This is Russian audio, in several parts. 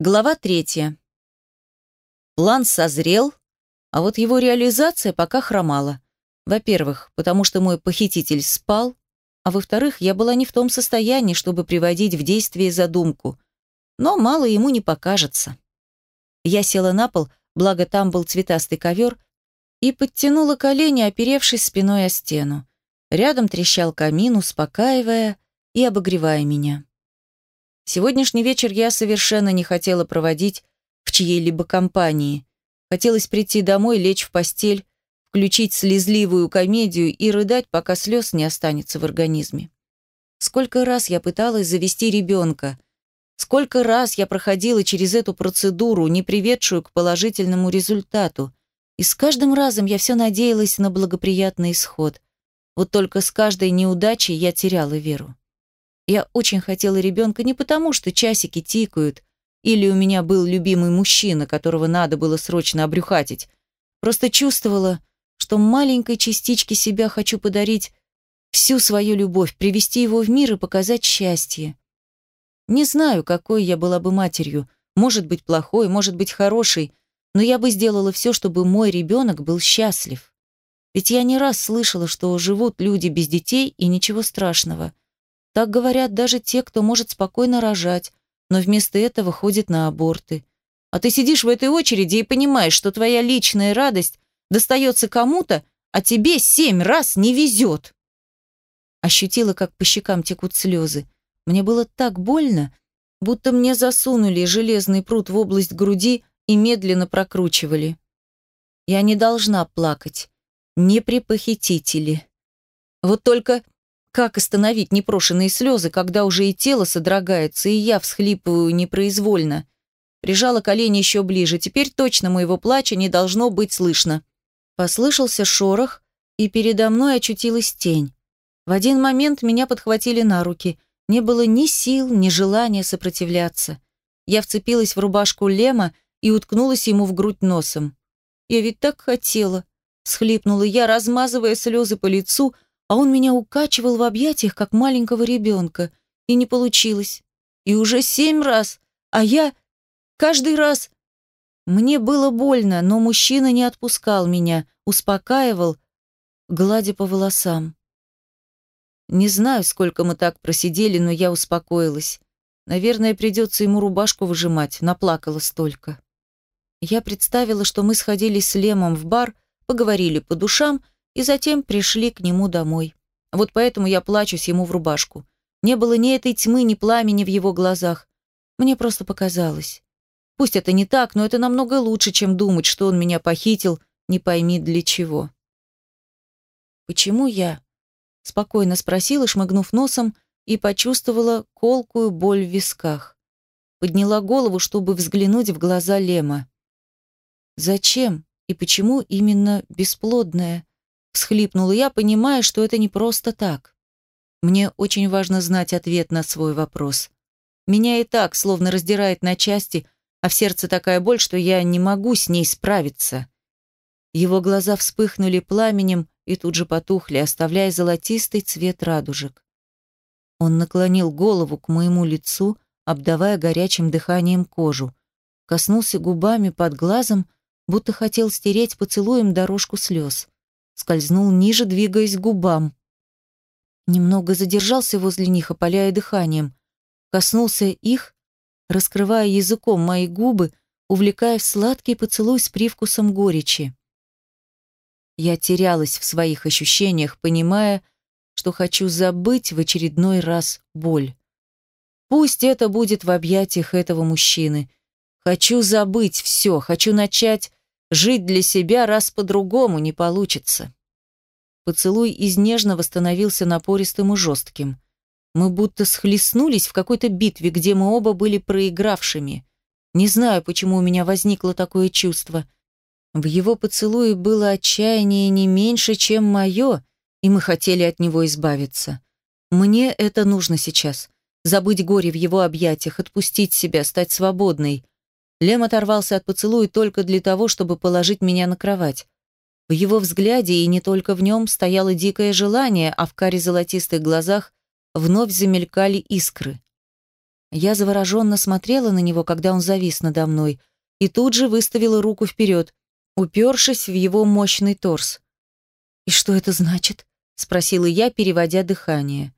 Глава третья. План созрел, а вот его реализация пока хромала. Во-первых, потому что мой похититель спал, а во-вторых, я была не в том состоянии, чтобы приводить в действие задумку. Но мало ему не покажется. Я села на пол, благо там был цветастый ковер, и подтянула колени, оперевшись спиной о стену. Рядом трещал камин, успокаивая и обогревая меня. Сегодняшний вечер я совершенно не хотела проводить в чьей-либо компании. Хотелось прийти домой, лечь в постель, включить слезливую комедию и рыдать, пока слез не останется в организме. Сколько раз я пыталась завести ребенка, сколько раз я проходила через эту процедуру, не приведшую к положительному результату, и с каждым разом я все надеялась на благоприятный исход. Вот только с каждой неудачей я теряла веру. Я очень хотела ребенка не потому, что часики тикают, или у меня был любимый мужчина, которого надо было срочно обрюхатить. Просто чувствовала, что маленькой частичке себя хочу подарить всю свою любовь, привести его в мир и показать счастье. Не знаю, какой я была бы матерью, может быть плохой, может быть хорошей, но я бы сделала все, чтобы мой ребенок был счастлив. Ведь я не раз слышала, что живут люди без детей и ничего страшного – так говорят даже те, кто может спокойно рожать, но вместо этого ходит на аборты. А ты сидишь в этой очереди и понимаешь, что твоя личная радость достается кому-то, а тебе семь раз не везет. Ощутила, как по щекам текут слезы. Мне было так больно, будто мне засунули железный пруд в область груди и медленно прокручивали. Я не должна плакать. Не при похитителе. Вот только как остановить непрошенные слезы, когда уже и тело содрогается, и я всхлипываю непроизвольно? Прижала колени еще ближе. Теперь точно моего плача не должно быть слышно. Послышался шорох, и передо мной очутилась тень. В один момент меня подхватили на руки. Не было ни сил, ни желания сопротивляться. Я вцепилась в рубашку Лема и уткнулась ему в грудь носом. «Я ведь так хотела!» — схлипнула я, размазывая слезы по лицу, — а он меня укачивал в объятиях, как маленького ребенка, и не получилось. И уже семь раз, а я каждый раз... Мне было больно, но мужчина не отпускал меня, успокаивал, гладя по волосам. Не знаю, сколько мы так просидели, но я успокоилась. Наверное, придется ему рубашку выжимать, наплакала столько. Я представила, что мы сходили с Лемом в бар, поговорили по душам и затем пришли к нему домой. Вот поэтому я плачусь ему в рубашку. Не было ни этой тьмы, ни пламени в его глазах. Мне просто показалось. Пусть это не так, но это намного лучше, чем думать, что он меня похитил, не пойми для чего. «Почему я?» — спокойно спросила, шмыгнув носом, и почувствовала колкую боль в висках. Подняла голову, чтобы взглянуть в глаза Лема. «Зачем и почему именно бесплодная?» Всхлипнула я, понимая, что это не просто так. Мне очень важно знать ответ на свой вопрос. Меня и так словно раздирает на части, а в сердце такая боль, что я не могу с ней справиться. Его глаза вспыхнули пламенем и тут же потухли, оставляя золотистый цвет радужек. Он наклонил голову к моему лицу, обдавая горячим дыханием кожу, коснулся губами под глазом, будто хотел стереть поцелуем дорожку слез скользнул ниже, двигаясь к губам. Немного задержался возле них, опаляя дыханием. Коснулся их, раскрывая языком мои губы, увлекая в сладкий поцелуй с привкусом горечи. Я терялась в своих ощущениях, понимая, что хочу забыть в очередной раз боль. Пусть это будет в объятиях этого мужчины. Хочу забыть все, хочу начать Жить для себя раз по-другому не получится. Поцелуй из нежного становился напористым и жестким. Мы будто схлестнулись в какой-то битве, где мы оба были проигравшими. Не знаю, почему у меня возникло такое чувство. В его поцелуе было отчаяние не меньше, чем мое, и мы хотели от него избавиться. Мне это нужно сейчас. Забыть горе в его объятиях, отпустить себя, стать свободной. Лем оторвался от поцелуя только для того, чтобы положить меня на кровать. В его взгляде, и не только в нем, стояло дикое желание, а в каре золотистых глазах вновь замелькали искры. Я завороженно смотрела на него, когда он завис надо мной, и тут же выставила руку вперед, упершись в его мощный торс. «И что это значит?» — спросила я, переводя дыхание.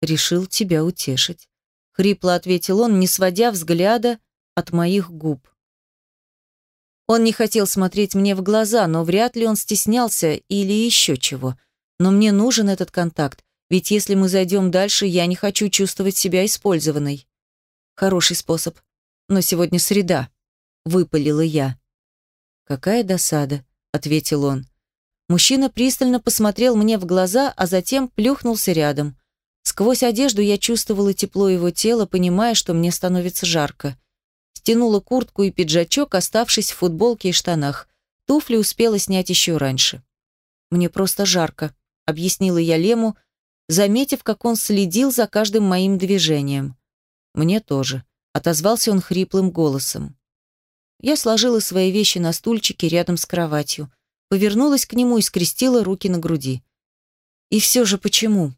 «Решил тебя утешить», — хрипло ответил он, не сводя взгляда от моих губ. Он не хотел смотреть мне в глаза, но вряд ли он стеснялся или еще чего. Но мне нужен этот контакт, ведь если мы зайдем дальше, я не хочу чувствовать себя использованной. Хороший способ. Но сегодня среда. Выпалила я. Какая досада, ответил он. Мужчина пристально посмотрел мне в глаза, а затем плюхнулся рядом. Сквозь одежду я чувствовала тепло его тела, понимая, что мне становится жарко стянула куртку и пиджачок, оставшись в футболке и штанах. Туфли успела снять еще раньше. «Мне просто жарко», — объяснила я Лему, заметив, как он следил за каждым моим движением. «Мне тоже», — отозвался он хриплым голосом. Я сложила свои вещи на стульчике рядом с кроватью, повернулась к нему и скрестила руки на груди. И все же почему?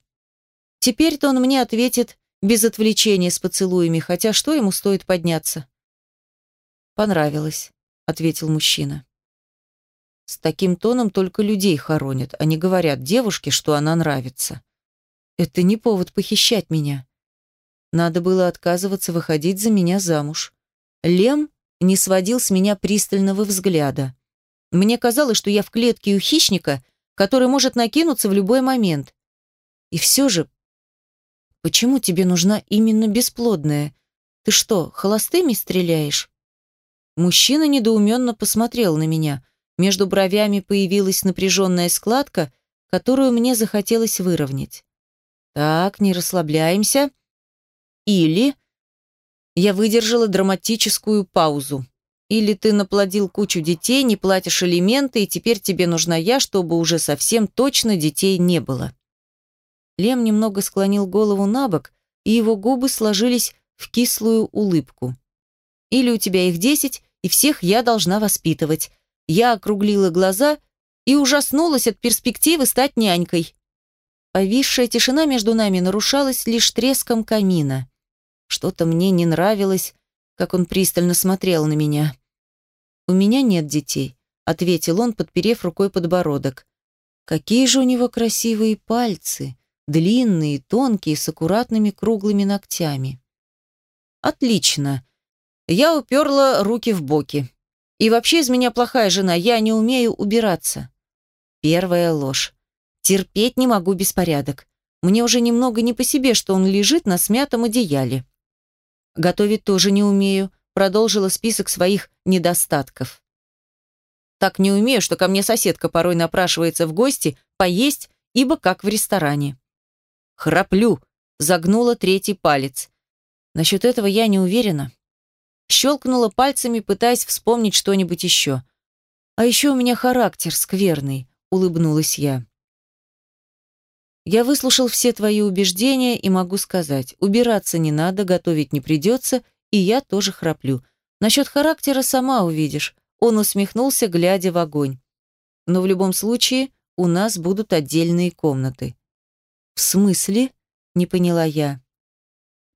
Теперь-то он мне ответит без отвлечения с поцелуями, хотя что ему стоит подняться? «Понравилось», — ответил мужчина. С таким тоном только людей хоронят, а не говорят девушке, что она нравится. Это не повод похищать меня. Надо было отказываться выходить за меня замуж. Лем не сводил с меня пристального взгляда. Мне казалось, что я в клетке у хищника, который может накинуться в любой момент. И все же, почему тебе нужна именно бесплодная? Ты что, холостыми стреляешь? Мужчина недоуменно посмотрел на меня. Между бровями появилась напряженная складка, которую мне захотелось выровнять. Так, не расслабляемся. Или... Я выдержала драматическую паузу. Или ты наплодил кучу детей, не платишь алименты, и теперь тебе нужна я, чтобы уже совсем точно детей не было. Лем немного склонил голову на бок, и его губы сложились в кислую улыбку. Или у тебя их десять, и всех я должна воспитывать. Я округлила глаза и ужаснулась от перспективы стать нянькой. Повисшая тишина между нами нарушалась лишь треском камина. Что-то мне не нравилось, как он пристально смотрел на меня. «У меня нет детей», — ответил он, подперев рукой подбородок. «Какие же у него красивые пальцы, длинные, тонкие, с аккуратными круглыми ногтями». «Отлично», я уперла руки в боки. И вообще из меня плохая жена, я не умею убираться. Первая ложь. Терпеть не могу беспорядок. Мне уже немного не по себе, что он лежит на смятом одеяле. Готовить тоже не умею, продолжила список своих недостатков. Так не умею, что ко мне соседка порой напрашивается в гости поесть, ибо как в ресторане. Храплю, загнула третий палец. Насчет этого я не уверена. Щелкнула пальцами, пытаясь вспомнить что-нибудь еще. «А еще у меня характер скверный», — улыбнулась я. «Я выслушал все твои убеждения и могу сказать, убираться не надо, готовить не придется, и я тоже храплю. Насчет характера сама увидишь». Он усмехнулся, глядя в огонь. «Но в любом случае у нас будут отдельные комнаты». «В смысле?» — не поняла я.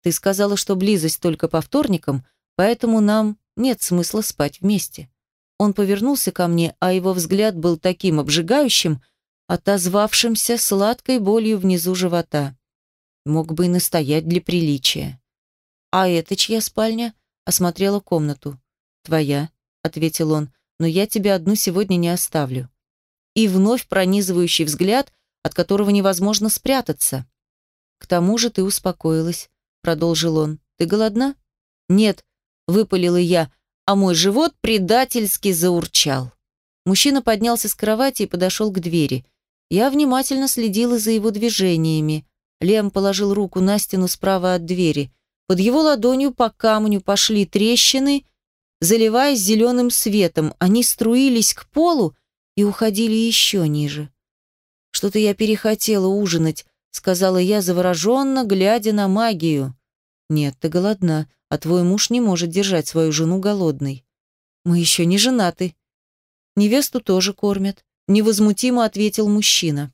«Ты сказала, что близость только по вторникам, поэтому нам нет смысла спать вместе. Он повернулся ко мне, а его взгляд был таким обжигающим, отозвавшимся сладкой болью внизу живота. Мог бы и настоять для приличия. «А это чья спальня?» — осмотрела комнату. «Твоя», — ответил он, — «но я тебя одну сегодня не оставлю». И вновь пронизывающий взгляд, от которого невозможно спрятаться. «К тому же ты успокоилась», — продолжил он. «Ты голодна?» «Нет», выпалила я, а мой живот предательски заурчал. Мужчина поднялся с кровати и подошел к двери. Я внимательно следила за его движениями. Лем положил руку на стену справа от двери. Под его ладонью по камню пошли трещины, заливаясь зеленым светом. Они струились к полу и уходили еще ниже. «Что-то я перехотела ужинать», — сказала я завороженно, глядя на магию. «Нет, ты голодна», а твой муж не может держать свою жену голодной. Мы еще не женаты. Невесту тоже кормят, невозмутимо ответил мужчина.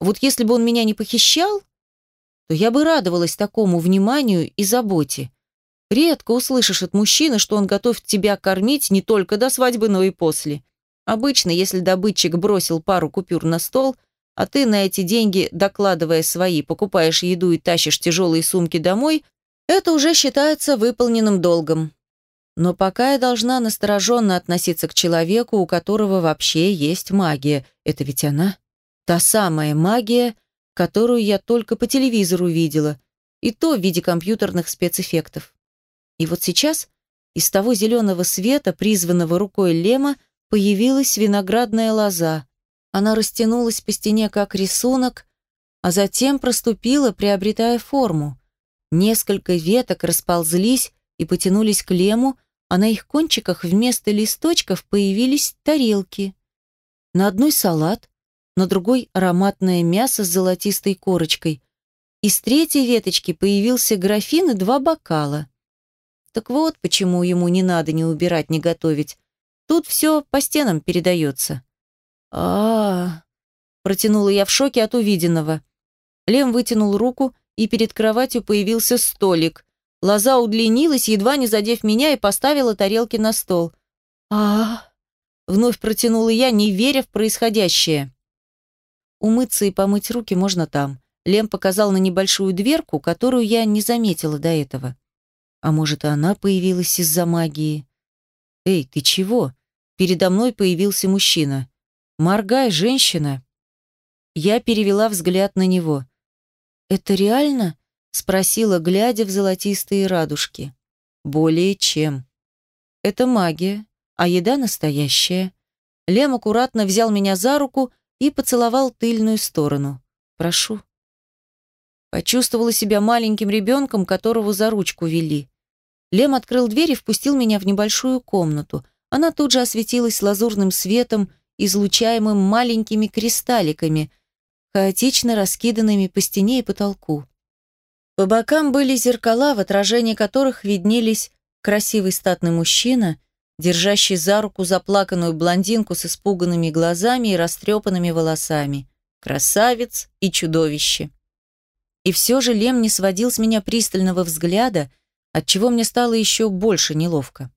Вот если бы он меня не похищал, то я бы радовалась такому вниманию и заботе. Редко услышишь от мужчины, что он готов тебя кормить не только до свадьбы, но и после. Обычно, если добытчик бросил пару купюр на стол, а ты на эти деньги, докладывая свои, покупаешь еду и тащишь тяжелые сумки домой, это уже считается выполненным долгом. Но пока я должна настороженно относиться к человеку, у которого вообще есть магия. Это ведь она? Та самая магия, которую я только по телевизору видела, и то в виде компьютерных спецэффектов. И вот сейчас из того зеленого света, призванного рукой Лема, появилась виноградная лоза. Она растянулась по стене как рисунок, а затем проступила, приобретая форму. Несколько веток расползлись и потянулись к Лему, а на их кончиках вместо листочков появились тарелки. На одной салат, на другой ароматное мясо с золотистой корочкой. Из третьей веточки появился графин и два бокала. Так вот, почему ему не надо ни убирать, ни готовить. Тут все по стенам передается. а, -а, -а протянула я в шоке от увиденного. Лем вытянул руку, и перед кроватью появился столик. Лоза удлинилась, едва не задев меня, и поставила тарелки на стол. а, вновь протянула я, не веря в происходящее. Умыться и помыть руки можно там. Лем показал на небольшую дверку, которую я не заметила до этого. А может, и она появилась из-за магии? «Эй, ты чего?» Передо мной появился мужчина. «Моргай, женщина!» Я перевела взгляд на него. «Это реально?» — спросила, глядя в золотистые радужки. «Более чем. Это магия, а еда настоящая». Лем аккуратно взял меня за руку и поцеловал тыльную сторону. «Прошу». Почувствовала себя маленьким ребенком, которого за ручку вели. Лем открыл дверь и впустил меня в небольшую комнату. Она тут же осветилась лазурным светом, излучаемым маленькими кристалликами, хаотично раскиданными по стене и потолку. По бокам были зеркала, в отражении которых виднелись красивый статный мужчина держащий за руку заплаканную блондинку с испуганными глазами и растрепанными волосами. Красавец и чудовище. И все же Лем не сводил с меня пристального взгляда, отчего мне стало еще больше неловко.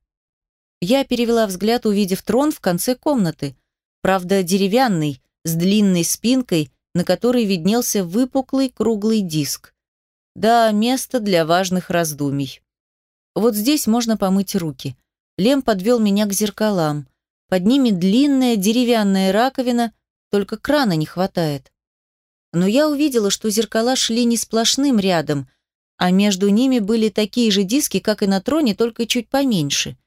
Я перевела взгляд, увидев трон в конце комнаты, правда деревянный, с длинной спинкой, на которой виднелся выпуклый круглый диск. Да, место для важных раздумий. Вот здесь можно помыть руки. Лем подвел меня к зеркалам. Под ними длинная деревянная раковина, только крана не хватает. Но я увидела, что зеркала шли не сплошным рядом, а между ними были такие же диски, как и на троне, только чуть поменьше.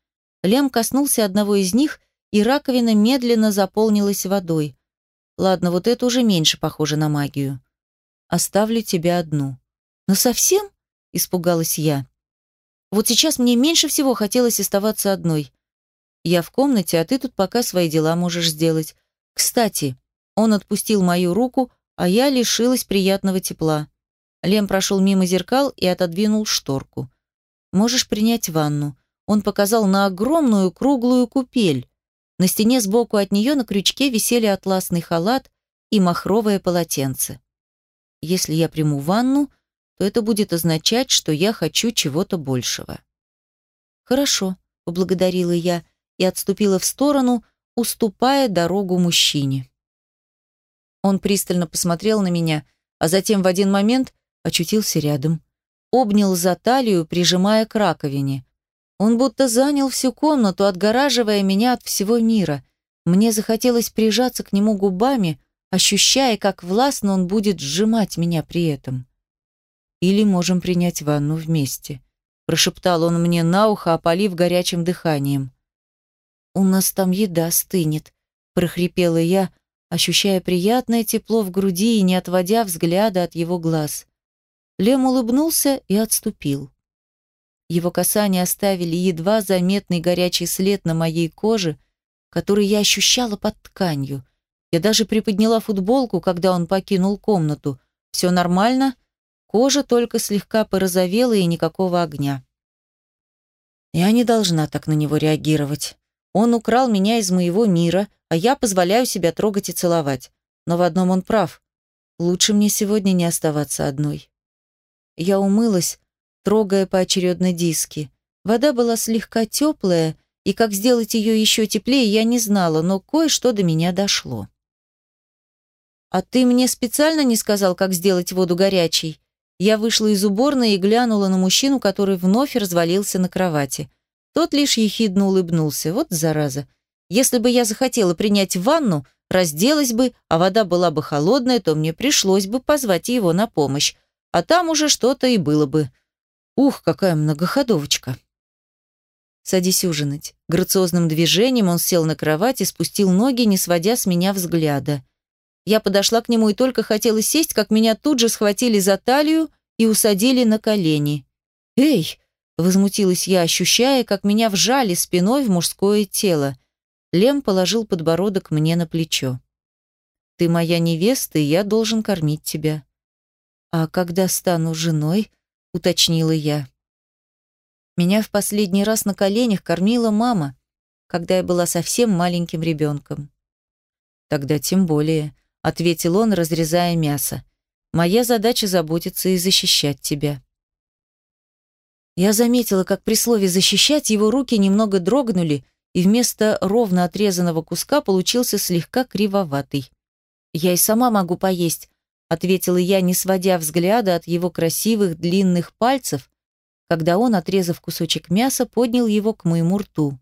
Лем коснулся одного из них, и раковина медленно заполнилась водой. Ладно, вот это уже меньше похоже на магию. Оставлю тебя одну. Но совсем? Испугалась я. Вот сейчас мне меньше всего хотелось оставаться одной. Я в комнате, а ты тут пока свои дела можешь сделать. Кстати, он отпустил мою руку, а я лишилась приятного тепла. Лем прошел мимо зеркал и отодвинул шторку. «Можешь принять ванну». Он показал на огромную круглую купель. На стене сбоку от нее на крючке висели атласный халат и махровое полотенце. Если я приму ванну, то это будет означать, что я хочу чего-то большего. «Хорошо», — поблагодарила я и отступила в сторону, уступая дорогу мужчине. Он пристально посмотрел на меня, а затем в один момент очутился рядом. Обнял за талию, прижимая к раковине. Он будто занял всю комнату, отгораживая меня от всего мира. Мне захотелось прижаться к нему губами, ощущая, как властно он будет сжимать меня при этом. Или можем принять ванну вместе», – прошептал он мне на ухо, опалив горячим дыханием. «У нас там еда стынет», – прохрипела я, ощущая приятное тепло в груди и не отводя взгляда от его глаз. Лем улыбнулся и отступил. Его касания оставили едва заметный горячий след на моей коже, который я ощущала под тканью. Я даже приподняла футболку, когда он покинул комнату. «Все нормально?» Кожа только слегка порозовела и никакого огня. Я не должна так на него реагировать. Он украл меня из моего мира, а я позволяю себя трогать и целовать. Но в одном он прав. Лучше мне сегодня не оставаться одной. Я умылась, трогая поочередно диски. Вода была слегка теплая, и как сделать ее еще теплее, я не знала, но кое-что до меня дошло. «А ты мне специально не сказал, как сделать воду горячей?» Я вышла из уборной и глянула на мужчину, который вновь развалился на кровати. Тот лишь ехидно улыбнулся. Вот зараза. Если бы я захотела принять ванну, разделась бы, а вода была бы холодная, то мне пришлось бы позвать его на помощь. А там уже что-то и было бы. Ух, какая многоходовочка. «Садись ужинать». Грациозным движением он сел на кровать и спустил ноги, не сводя с меня взгляда. Я подошла к нему и только хотела сесть, как меня тут же схватили за талию и усадили на колени. «Эй!» – возмутилась я, ощущая, как меня вжали спиной в мужское тело. Лем положил подбородок мне на плечо. «Ты моя невеста, и я должен кормить тебя». «А когда стану женой?» – уточнила я. Меня в последний раз на коленях кормила мама, когда я была совсем маленьким ребенком. Тогда тем более, ответил он, разрезая мясо. Моя задача заботиться и защищать тебя. Я заметила, как при слове «защищать» его руки немного дрогнули, и вместо ровно отрезанного куска получился слегка кривоватый. «Я и сама могу поесть», — ответила я, не сводя взгляда от его красивых длинных пальцев, когда он, отрезав кусочек мяса, поднял его к моему рту.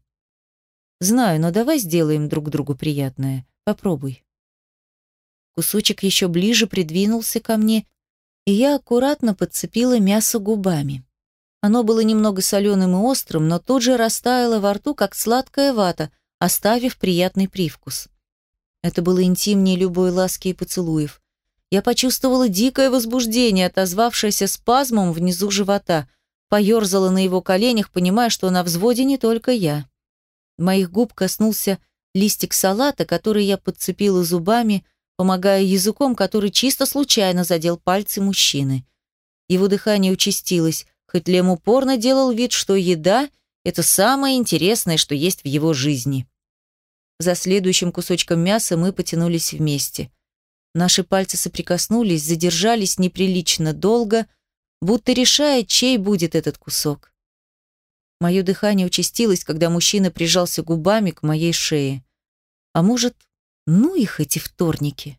«Знаю, но давай сделаем друг другу приятное. Попробуй». Кусочек еще ближе придвинулся ко мне, и я аккуратно подцепила мясо губами. Оно было немного соленым и острым, но тут же растаяло во рту, как сладкая вата, оставив приятный привкус. Это было интимнее любой ласки и поцелуев. Я почувствовала дикое возбуждение, отозвавшееся спазмом внизу живота – поерзала на его коленях, понимая, что на взводе не только я. Моих губ коснулся листик салата, который я подцепила зубами, помогая языком, который чисто случайно задел пальцы мужчины. Его дыхание участилось, хоть Лем упорно делал вид, что еда – это самое интересное, что есть в его жизни. За следующим кусочком мяса мы потянулись вместе. Наши пальцы соприкоснулись, задержались неприлично долго – будто решая, чей будет этот кусок. Мое дыхание участилось, когда мужчина прижался губами к моей шее. А может, ну их эти вторники?